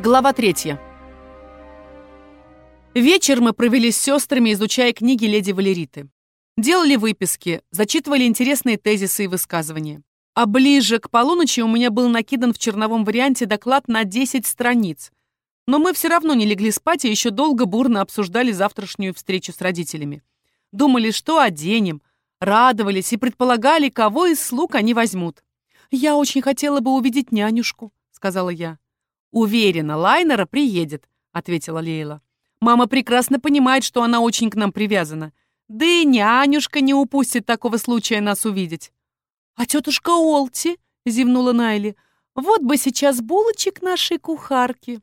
Глава третья. Вечер мы провели с сестрами, изучая книги леди Валериты. Делали выписки, зачитывали интересные тезисы и высказывания. А ближе к полуночи у меня был накидан в черновом варианте доклад на 10 страниц. Но мы все равно не легли спать и еще долго бурно обсуждали завтрашнюю встречу с родителями. Думали, что оденем, радовались и предполагали, кого из слуг они возьмут. «Я очень хотела бы увидеть нянюшку», — сказала я. «Уверена, Лайнера приедет», — ответила Лейла. «Мама прекрасно понимает, что она очень к нам привязана. Да и нянюшка не упустит такого случая нас увидеть». «А тетушка Олти?» — зевнула Найли. «Вот бы сейчас булочек нашей кухарки».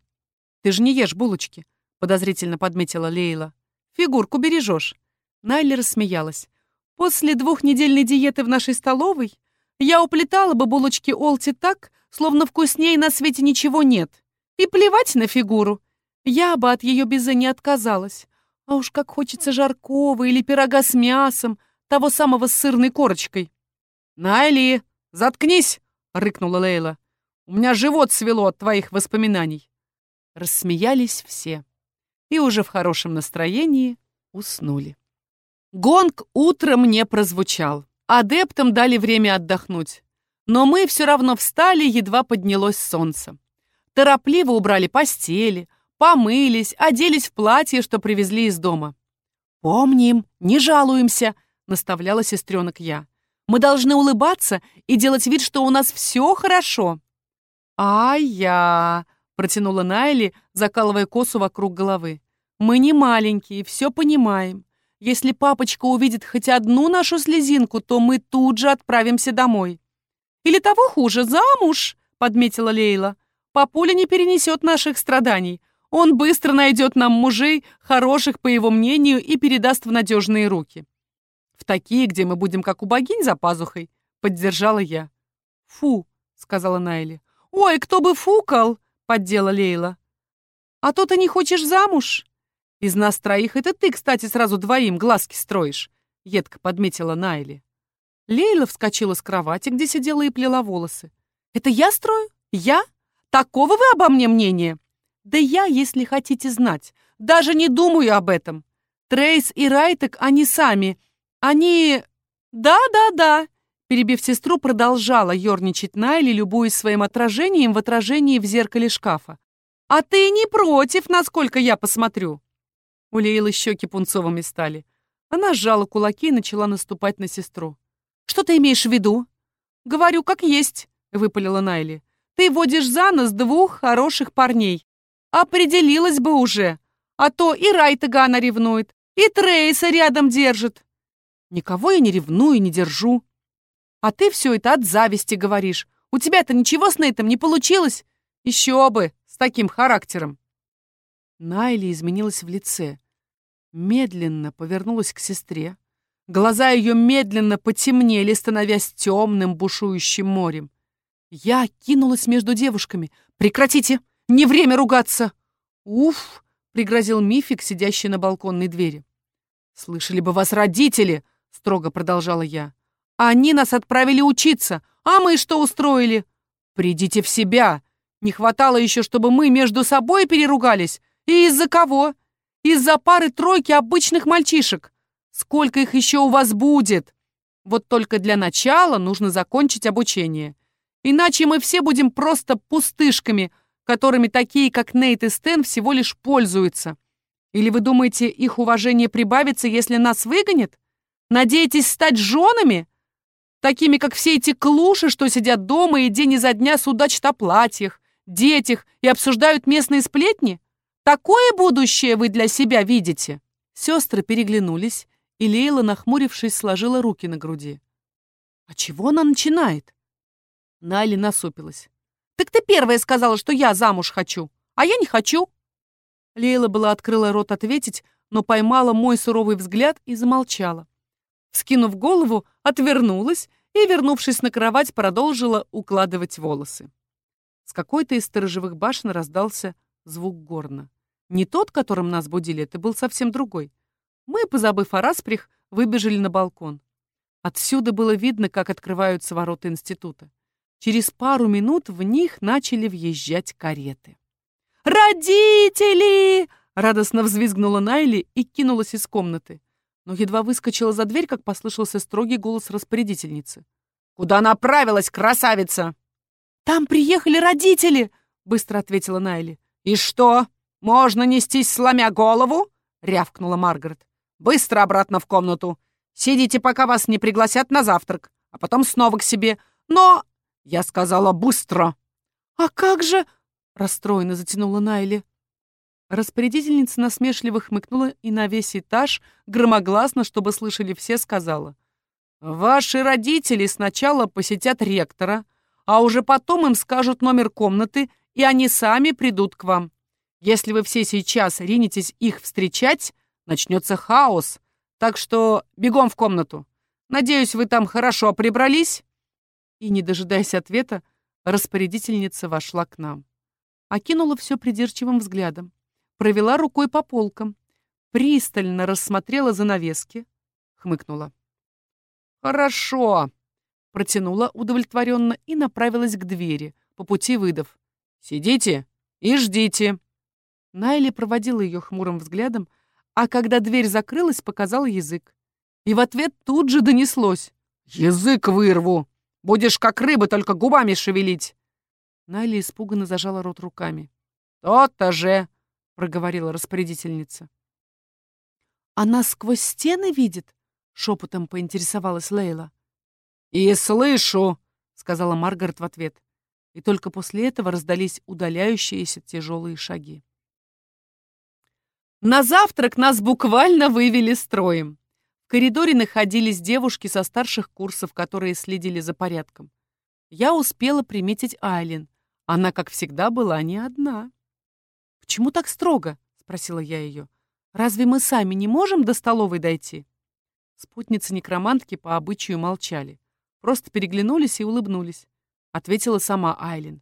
«Ты же не ешь булочки», — подозрительно подметила Лейла. «Фигурку бережешь». Найли рассмеялась. «После двухнедельной диеты в нашей столовой я уплетала бы булочки Олти так, словно вкуснее на свете ничего нет. И плевать на фигуру. Я бы от ее безе не отказалась. А уж как хочется жаркого или пирога с мясом, того самого с сырной корочкой. «Найли, заткнись!» — рыкнула Лейла. «У меня живот свело от твоих воспоминаний». Рассмеялись все. И уже в хорошем настроении уснули. Гонг утром не прозвучал. Адептам дали время отдохнуть. Но мы все равно встали, едва поднялось солнце. Торопливо убрали постели, помылись, оделись в платье, что привезли из дома. «Помним, не жалуемся», — наставляла сестренок я. «Мы должны улыбаться и делать вид, что у нас все хорошо». «А-я», — протянула Найли, закалывая косу вокруг головы. «Мы не маленькие, все понимаем. Если папочка увидит хоть одну нашу слезинку, то мы тут же отправимся домой». Или того хуже, замуж, подметила Лейла. Папуля не перенесет наших страданий. Он быстро найдет нам мужей, хороших, по его мнению, и передаст в надежные руки. В такие, где мы будем как у богинь за пазухой, поддержала я. Фу, сказала Найли. Ой, кто бы фукал, поддела Лейла. А то ты не хочешь замуж? Из нас троих это ты, кстати, сразу двоим глазки строишь, едко подметила Найли. Лейла вскочила с кровати, где сидела и плела волосы. «Это я строю? Я? Такого вы обо мне мнения?» «Да я, если хотите знать, даже не думаю об этом. Трейс и Райтек, они сами. Они... Да-да-да!» Перебив сестру, продолжала ерничать Найли, любуясь своим отражением в отражении в зеркале шкафа. «А ты не против, насколько я посмотрю?» У Лейлы щеки пунцовыми стали. Она сжала кулаки и начала наступать на сестру. Что ты имеешь в виду? Говорю, как есть, выпалила Найли. Ты водишь за нос двух хороших парней. Определилась бы уже. А то и Райтагана ревнует, и Трейса рядом держит. Никого я не ревную, не держу. А ты все это от зависти говоришь. У тебя-то ничего с Нейтом не получилось? Еще бы, с таким характером. Найли изменилась в лице. Медленно повернулась к сестре, Глаза ее медленно потемнели, становясь темным бушующим морем. Я кинулась между девушками. «Прекратите! Не время ругаться!» «Уф!» — пригрозил Мифик, сидящий на балконной двери. «Слышали бы вас родители!» — строго продолжала я. «Они нас отправили учиться, а мы что устроили?» «Придите в себя! Не хватало еще, чтобы мы между собой переругались. И из-за кого? Из-за пары-тройки обычных мальчишек. Сколько их еще у вас будет? Вот только для начала нужно закончить обучение. Иначе мы все будем просто пустышками, которыми такие, как Нейт и Стэн, всего лишь пользуются. Или вы думаете, их уважение прибавится, если нас выгонят? Надеетесь стать женами? Такими, как все эти клуши, что сидят дома и день изо дня судачат о платьях, детях и обсуждают местные сплетни? Такое будущее вы для себя видите?» Сестры переглянулись, и Лейла, нахмурившись, сложила руки на груди. «А чего она начинает?» Найли насупилась. «Так ты первая сказала, что я замуж хочу, а я не хочу!» Лейла была открыла рот ответить, но поймала мой суровый взгляд и замолчала. Скинув голову, отвернулась и, вернувшись на кровать, продолжила укладывать волосы. С какой-то из сторожевых башен раздался звук горна. Не тот, которым нас будили, это был совсем другой. Мы, позабыв о распрях, выбежали на балкон. Отсюда было видно, как открываются ворота института. Через пару минут в них начали въезжать кареты. «Родители!» — радостно взвизгнула Найли и кинулась из комнаты. Но едва выскочила за дверь, как послышался строгий голос распорядительницы. «Куда направилась, красавица?» «Там приехали родители!» — быстро ответила Найли. «И что? Можно нестись, сломя голову?» — рявкнула Маргарет. «Быстро обратно в комнату. Сидите, пока вас не пригласят на завтрак, а потом снова к себе. Но...» «Я сказала быстро!» «А как же...» — расстроенно затянула Найли. Распорядительница насмешливо хмыкнула и на весь этаж, громогласно, чтобы слышали все, сказала. «Ваши родители сначала посетят ректора, а уже потом им скажут номер комнаты, и они сами придут к вам. Если вы все сейчас ринетесь их встречать, начнется хаос. Так что бегом в комнату. Надеюсь, вы там хорошо прибрались?» И, не дожидаясь ответа, распорядительница вошла к нам. Окинула все придирчивым взглядом провела рукой по полкам, пристально рассмотрела занавески, хмыкнула. «Хорошо», — протянула удовлетворенно и направилась к двери, по пути выдав. «Сидите и ждите». Найли проводила ее хмурым взглядом, а когда дверь закрылась, показала язык. И в ответ тут же донеслось. «Язык вырву! Будешь как рыба, только губами шевелить!» Найли испуганно зажала рот руками. «То-то же!» — проговорила распорядительница. «Она сквозь стены видит?» — шепотом поинтересовалась Лейла. «И слышу!» — сказала Маргарет в ответ. И только после этого раздались удаляющиеся тяжелые шаги. На завтрак нас буквально вывели строем. В коридоре находились девушки со старших курсов, которые следили за порядком. Я успела приметить Айлин. Она, как всегда, была не одна. «Почему так строго?» — спросила я ее. «Разве мы сами не можем до столовой дойти?» Спутницы некромантки по обычаю молчали. Просто переглянулись и улыбнулись. Ответила сама Айлин.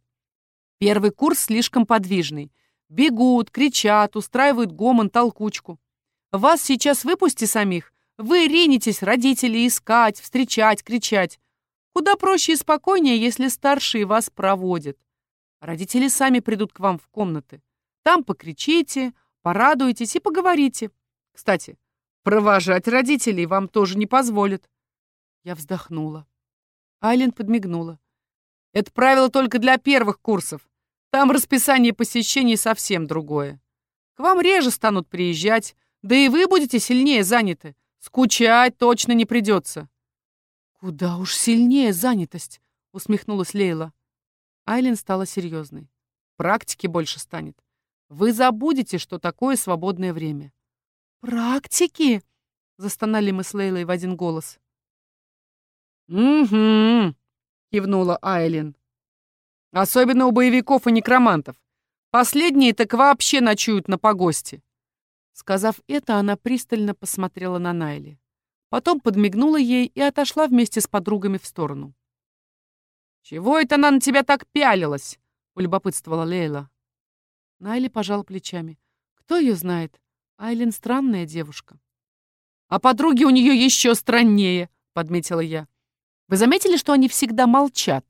«Первый курс слишком подвижный. Бегут, кричат, устраивают гомон, толкучку. Вас сейчас выпусти самих. Вы ринетесь родителей искать, встречать, кричать. Куда проще и спокойнее, если старшие вас проводят. Родители сами придут к вам в комнаты. Там покричите, порадуйтесь и поговорите. Кстати, провожать родителей вам тоже не позволят. Я вздохнула. Айлен подмигнула. Это правило только для первых курсов. Там расписание посещений совсем другое. К вам реже станут приезжать, да и вы будете сильнее заняты. Скучать точно не придется. Куда уж сильнее занятость, усмехнулась Лейла. Айлен стала серьезной. Практики больше станет. Вы забудете, что такое свободное время. «Практики?» — застонали мы с Лейлой в один голос. «Угу», — кивнула Айлин. «Особенно у боевиков и некромантов. Последние так вообще ночуют на погосте». Сказав это, она пристально посмотрела на Найли. Потом подмигнула ей и отошла вместе с подругами в сторону. «Чего это она на тебя так пялилась?» — улюбопытствовала Лейла. Найли пожал плечами. Кто ее знает? Айлин странная девушка. А подруги у нее еще страннее, подметила я. Вы заметили, что они всегда молчат?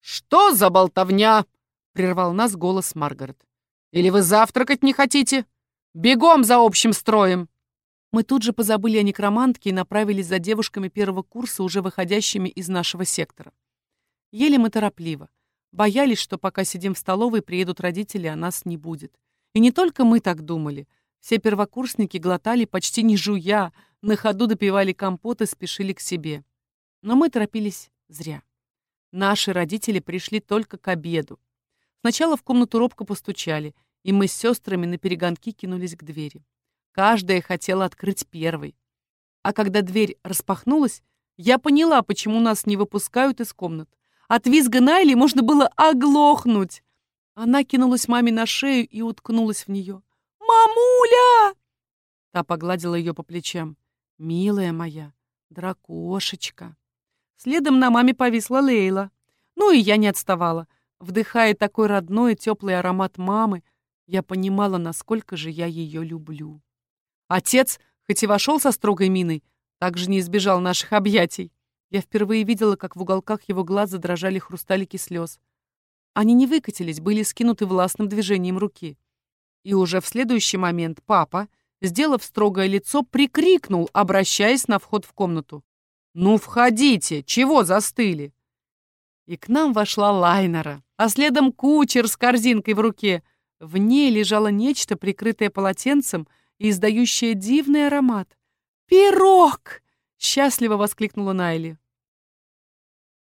Что за болтовня? Прервал нас голос Маргарет. Или вы завтракать не хотите? Бегом за общим строем! Мы тут же позабыли о некромантке и направились за девушками первого курса, уже выходящими из нашего сектора. Ели мы торопливо. Боялись, что пока сидим в столовой, приедут родители, а нас не будет. И не только мы так думали. Все первокурсники глотали почти не жуя, на ходу допивали компот и спешили к себе. Но мы торопились зря. Наши родители пришли только к обеду. Сначала в комнату робко постучали, и мы с сестрами на перегонки кинулись к двери. Каждая хотела открыть первой. А когда дверь распахнулась, я поняла, почему нас не выпускают из комнат. От визга Найли можно было оглохнуть. Она кинулась маме на шею и уткнулась в нее. «Мамуля!» Та погладила ее по плечам. «Милая моя, дракошечка!» Следом на маме повисла Лейла. Ну и я не отставала. Вдыхая такой родной теплый аромат мамы, я понимала, насколько же я ее люблю. Отец, хоть и вошел со строгой миной, также не избежал наших объятий. Я впервые видела, как в уголках его глаз задрожали хрусталики слез. Они не выкатились, были скинуты властным движением руки. И уже в следующий момент папа, сделав строгое лицо, прикрикнул, обращаясь на вход в комнату. «Ну, входите! Чего застыли?» И к нам вошла Лайнера, а следом кучер с корзинкой в руке. В ней лежало нечто, прикрытое полотенцем и издающее дивный аромат. «Пирог!» — счастливо воскликнула Найли.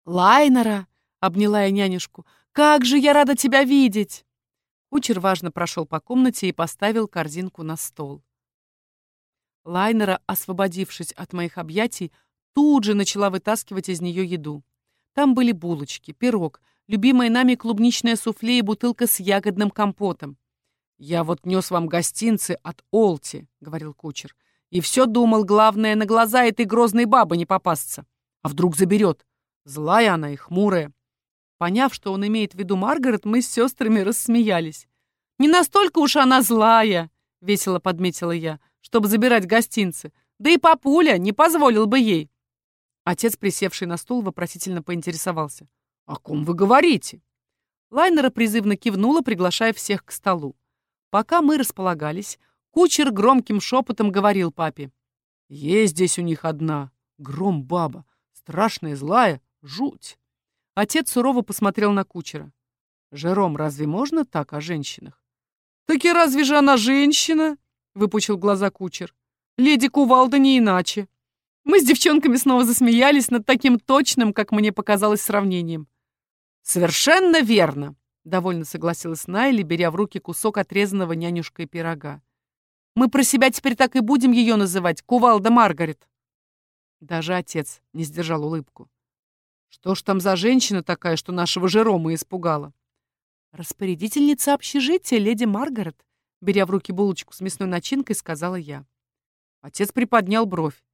«Лайнера!» — обняла я нянюшку. «Как же я рада тебя видеть!» Кучер важно прошел по комнате и поставил корзинку на стол. Лайнера, освободившись от моих объятий, тут же начала вытаскивать из нее еду. Там были булочки, пирог, любимое нами клубничное суфле и бутылка с ягодным компотом. «Я вот нес вам гостинцы от Олти», — говорил кучер. «И все думал, главное, на глаза этой грозной бабы не попасться. А вдруг заберет? Злая она и хмурая». Поняв, что он имеет в виду Маргарет, мы с сестрами рассмеялись. «Не настолько уж она злая», — весело подметила я, «чтобы забирать гостинцы. Да и папуля не позволил бы ей». Отец, присевший на стул, вопросительно поинтересовался. «О ком вы говорите?» Лайнера призывно кивнула, приглашая всех к столу. Пока мы располагались, кучер громким шепотом говорил папе. «Есть здесь у них одна, гром-баба, страшная, злая, жуть». Отец сурово посмотрел на кучера. «Жером, разве можно так о женщинах?» «Так и разве же она женщина?» — выпучил глаза кучер. «Леди Кувалда не иначе». Мы с девчонками снова засмеялись над таким точным, как мне показалось, сравнением. «Совершенно верно!» — довольно согласилась Найли, беря в руки кусок отрезанного нянюшкой пирога. «Мы про себя теперь так и будем ее называть, Кувалда Маргарет!» Даже отец не сдержал улыбку. «Что ж там за женщина такая, что нашего Жерома испугала?» «Распорядительница общежития, леди Маргарет», беря в руки булочку с мясной начинкой, сказала я. Отец приподнял бровь.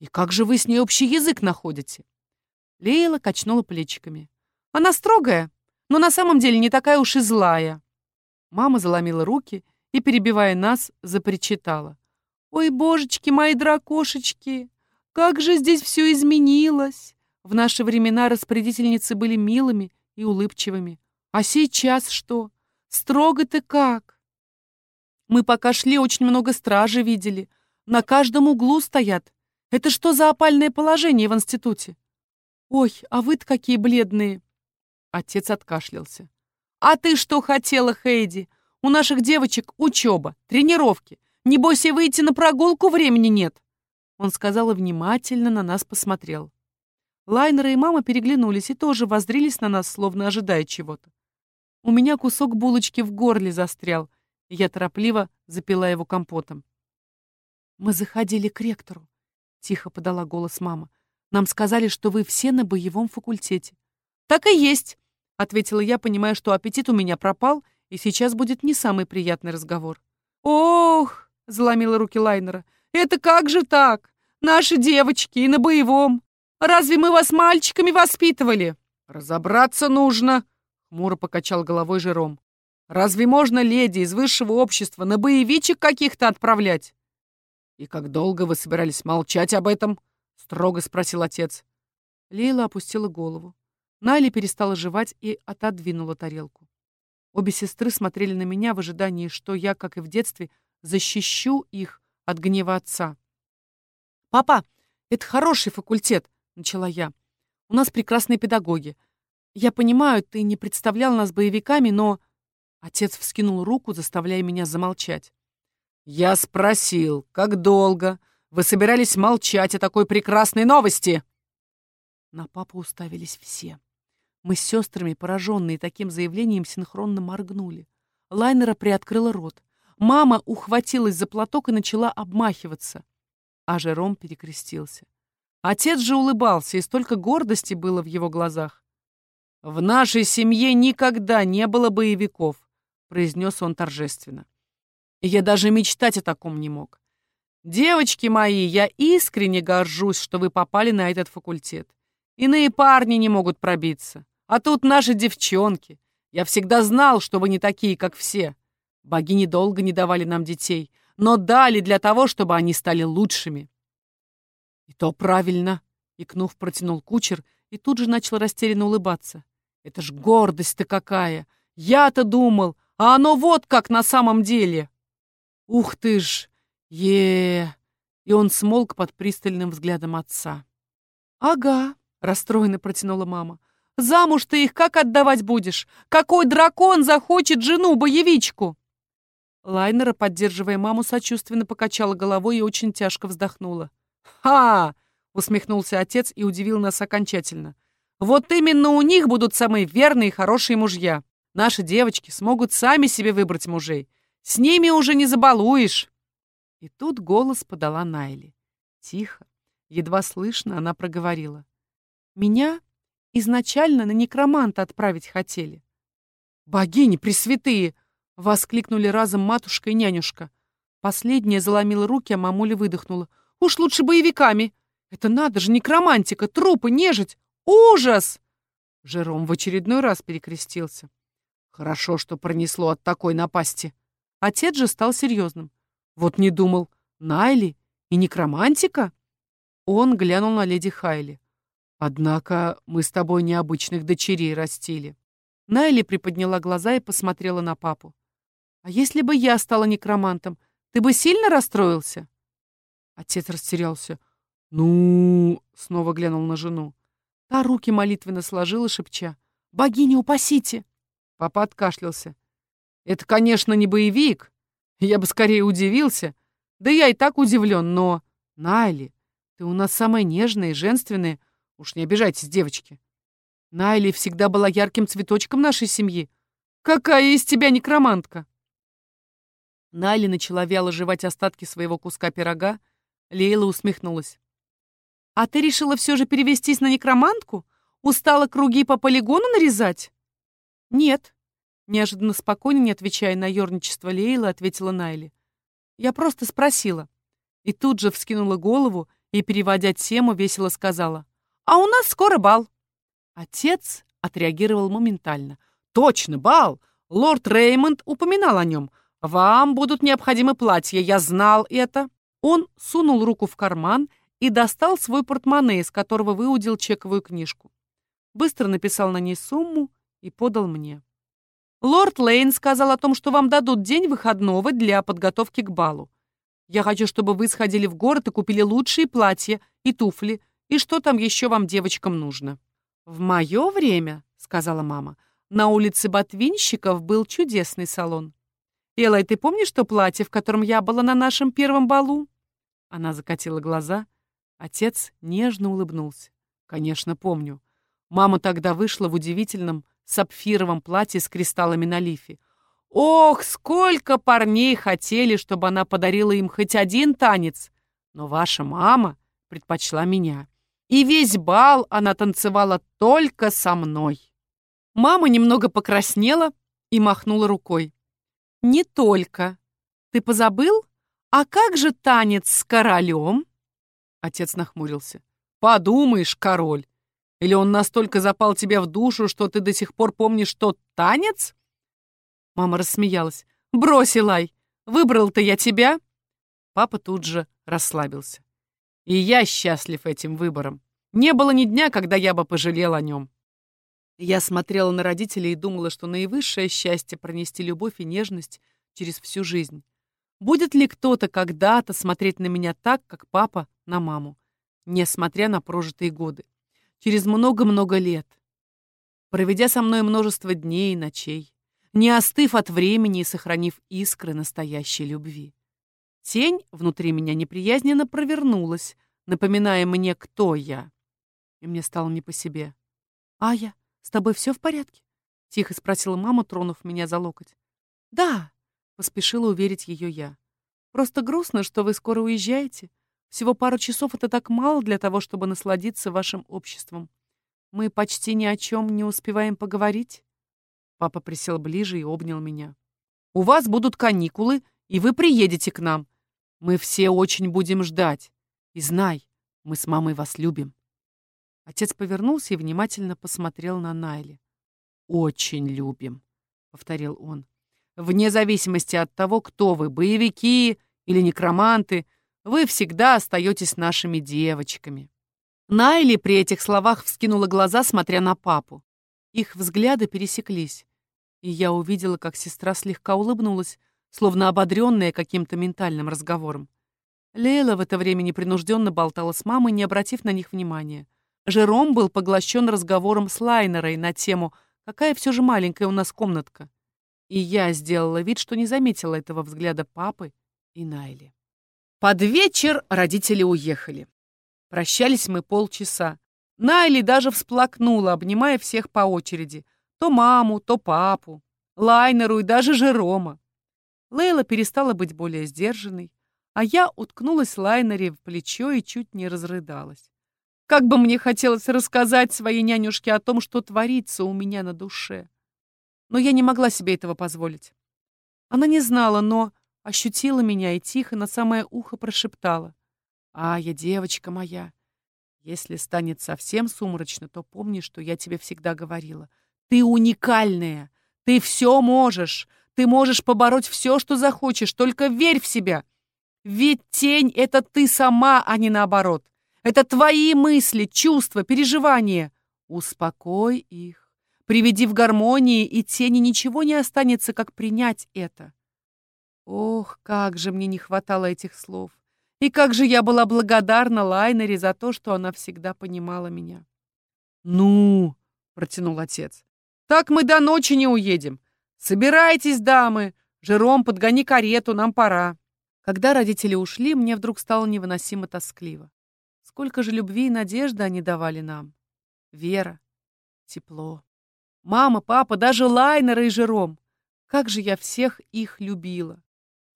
«И как же вы с ней общий язык находите?» Лейла качнула плечиками. «Она строгая, но на самом деле не такая уж и злая». Мама заломила руки и, перебивая нас, запричитала. «Ой, божечки мои дракошечки, как же здесь все изменилось!» В наши времена распорядительницы были милыми и улыбчивыми. А сейчас что? Строго-то как? Мы пока шли, очень много стражи видели. На каждом углу стоят, это что за опальное положение в институте? Ой, а вы-то какие бледные. Отец откашлялся. А ты что хотела, Хейди? У наших девочек учеба, тренировки. Небось и выйти на прогулку времени нет. Он сказал и внимательно на нас посмотрел. Лайнера и мама переглянулись и тоже воздрились на нас, словно ожидая чего-то. У меня кусок булочки в горле застрял, и я торопливо запила его компотом. Мы заходили к ректору. — тихо подала голос мама. «Нам сказали, что вы все на боевом факультете». «Так и есть», — ответила я, понимая, что аппетит у меня пропал, и сейчас будет не самый приятный разговор. «Ох!» — заломила руки Лайнера. «Это как же так? Наши девочки и на боевом. Разве мы вас мальчиками воспитывали?» «Разобраться нужно», — хмуро покачал головой Жером. «Разве можно леди из высшего общества на боевичек каких-то отправлять?» «И как долго вы собирались молчать об этом?» — строго спросил отец. Лейла опустила голову. Найли перестала жевать и отодвинула тарелку. Обе сестры смотрели на меня в ожидании, что я, как и в детстве, защищу их от гнева отца. «Папа, это хороший факультет», — начала я. «У нас прекрасные педагоги. Я понимаю, ты не представлял нас боевиками, но...» Отец вскинул руку, заставляя меня замолчать. «Я спросил, как долго вы собирались молчать о такой прекрасной новости?» На папу уставились все. Мы с сестрами, пораженные таким заявлением, синхронно моргнули. Лайнера приоткрыла рот. Мама ухватилась за платок и начала обмахиваться. А Жером перекрестился. Отец же улыбался, и столько гордости было в его глазах. «В нашей семье никогда не было боевиков», — произнес он торжественно. Я даже мечтать о таком не мог. Девочки мои, я искренне горжусь, что вы попали на этот факультет. Иные парни не могут пробиться. А тут наши девчонки. Я всегда знал, что вы не такие, как все. Богини долго не давали нам детей, но дали для того, чтобы они стали лучшими. И то правильно, икнув, протянул кучер и тут же начал растерянно улыбаться. Это ж гордость-то какая! Я-то думал, А оно вот как на самом деле. Ух ты ж! е И он смолк под пристальным взглядом отца. «Ага», — расстроенно протянула мама. «Замуж ты их как отдавать будешь? Какой дракон захочет жену-боевичку?» Лайнера, поддерживая маму, сочувственно покачала головой и очень тяжко вздохнула. «Ха!» — усмехнулся отец и удивил нас окончательно. «Вот именно у них будут самые верные и хорошие мужья. Наши девочки смогут сами себе выбрать мужей. С ними уже не забалуешь!» И тут голос подала Найли. Тихо, едва слышно, она проговорила. «Меня изначально на некроманта отправить хотели». «Богини пресвятые!» — воскликнули разом матушка и нянюшка. Последняя заломила руки, а мамуля выдохнула. «Уж лучше боевиками! Это надо же, некромантика, трупы, нежить! Ужас!» Жером в очередной раз перекрестился. «Хорошо, что пронесло от такой напасти». Отец же стал серьезным. Вот не думал, Найли и некромантика? Он глянул на леди Хайли. Однако мы с тобой необычных дочерей растили. Найли приподняла глаза и посмотрела на папу. А если бы я стала некромантом, ты бы сильно расстроился? Отец растерялся. Ну, снова глянул на жену. Та руки молитвенно сложила, шепча. «Богиня, упасите!» Папа откашлялся. «Это, конечно, не боевик, я бы скорее удивился. Да я и так удивлен, но... Найли, ты у нас самая нежная и женственная. Уж не обижайтесь, девочки. Найли всегда была ярким цветочком нашей семьи. Какая из тебя некромантка? Найли начала вяло жевать остатки своего куска пирога. Лейла усмехнулась. «А ты решила все же перевестись на некромантку? Устала круги по полигону нарезать?» «Нет», Неожиданно спокойно, не отвечая на ерничество Лейлы, ответила Найли. «Я просто спросила». И тут же вскинула голову и, переводя тему, весело сказала. «А у нас скоро бал». Отец отреагировал моментально. «Точно, бал! Лорд Реймонд упоминал о нем. Вам будут необходимы платья, я знал это». Он сунул руку в карман и достал свой портмоне, из которого выудил чековую книжку. Быстро написал на ней сумму и подал мне. Лорд Лейн сказал о том, что вам дадут день выходного для подготовки к балу. Я хочу, чтобы вы сходили в город и купили лучшие платья и туфли, и что там еще вам, девочкам, нужно. В мое время, сказала мама, на улице Ботвинщиков был чудесный салон. Элай, ты помнишь то платье, в котором я была на нашем первом балу? Она закатила глаза. Отец нежно улыбнулся. Конечно, помню. Мама тогда вышла в удивительном сапфировом платье с кристаллами на лифе. Ох, сколько парней хотели, чтобы она подарила им хоть один танец. Но ваша мама предпочла меня. И весь бал она танцевала только со мной. Мама немного покраснела и махнула рукой. «Не только. Ты позабыл? А как же танец с королем?» Отец нахмурился. «Подумаешь, король. Или он настолько запал тебе в душу, что ты до сих пор помнишь тот танец?» Мама рассмеялась. «Брось, Илай! Выбрал-то я тебя!» Папа тут же расслабился. «И я счастлив этим выбором. Не было ни дня, когда я бы пожалел о нем». Я смотрела на родителей и думала, что наивысшее счастье пронести любовь и нежность через всю жизнь. Будет ли кто-то когда-то смотреть на меня так, как папа на маму, несмотря на прожитые годы? Через много-много лет, проведя со мной множество дней и ночей, не остыв от времени и сохранив искры настоящей любви. Тень внутри меня неприязненно провернулась, напоминая мне, кто я. И мне стало не по себе. «Ая, с тобой все в порядке?» — тихо спросила мама, тронув меня за локоть. «Да», — поспешила уверить ее я. «Просто грустно, что вы скоро уезжаете. Всего пару часов — это так мало для того, чтобы насладиться вашим обществом. Мы почти ни о чем не успеваем поговорить. Папа присел ближе и обнял меня. У вас будут каникулы, и вы приедете к нам. Мы все очень будем ждать. И знай, мы с мамой вас любим. Отец повернулся и внимательно посмотрел на Найли. «Очень любим», — повторил он. «Вне зависимости от того, кто вы, боевики или некроманты, — вы всегда остаетесь нашими девочками». Найли при этих словах вскинула глаза, смотря на папу. Их взгляды пересеклись. И я увидела, как сестра слегка улыбнулась, словно ободренная каким-то ментальным разговором. Лейла в это время непринужденно болтала с мамой, не обратив на них внимания. Жером был поглощен разговором с Лайнерой на тему «Какая все же маленькая у нас комнатка?» И я сделала вид, что не заметила этого взгляда папы и Найли. Под вечер родители уехали. Прощались мы полчаса. Найли даже всплакнула, обнимая всех по очереди. То маму, то папу, Лайнеру и даже Жерома. Лейла перестала быть более сдержанной, а я уткнулась Лайнере в плечо и чуть не разрыдалась. Как бы мне хотелось рассказать своей нянюшке о том, что творится у меня на душе. Но я не могла себе этого позволить. Она не знала, но ощутила меня и тихо на самое ухо прошептала. «А, я девочка моя, если станет совсем сумрачно, то помни, что я тебе всегда говорила. Ты уникальная, ты все можешь, ты можешь побороть все, что захочешь, только верь в себя. Ведь тень — это ты сама, а не наоборот. Это твои мысли, чувства, переживания. Успокой их. Приведи в гармонии, и тени ничего не останется, как принять это. Ох, как же мне не хватало этих слов. И как же я была благодарна Лайнере за то, что она всегда понимала меня. «Ну!» — протянул отец. «Так мы до ночи не уедем. Собирайтесь, дамы. Жером, подгони карету, нам пора». Когда родители ушли, мне вдруг стало невыносимо тоскливо. Сколько же любви и надежды они давали нам. Вера, тепло. Мама, папа, даже Лайнера и Жером. Как же я всех их любила.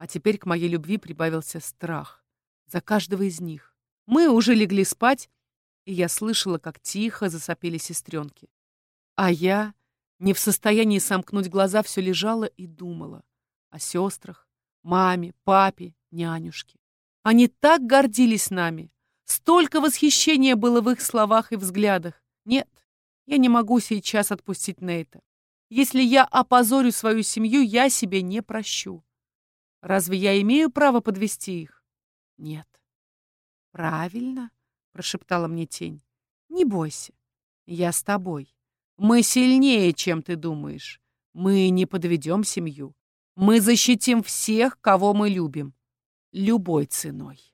А теперь к моей любви прибавился страх. За каждого из них. Мы уже легли спать, и я слышала, как тихо засопели сестренки. А я, не в состоянии сомкнуть глаза, все лежала и думала о сестрах, маме, папе, нянюшке. Они так гордились нами. Столько восхищения было в их словах и взглядах. Нет, я не могу сейчас отпустить Нейта. Если я опозорю свою семью, я себе не прощу. Разве я имею право подвести их? Нет. Правильно, прошептала мне тень. Не бойся. Я с тобой. Мы сильнее, чем ты думаешь. Мы не подведем семью. Мы защитим всех, кого мы любим. Любой ценой.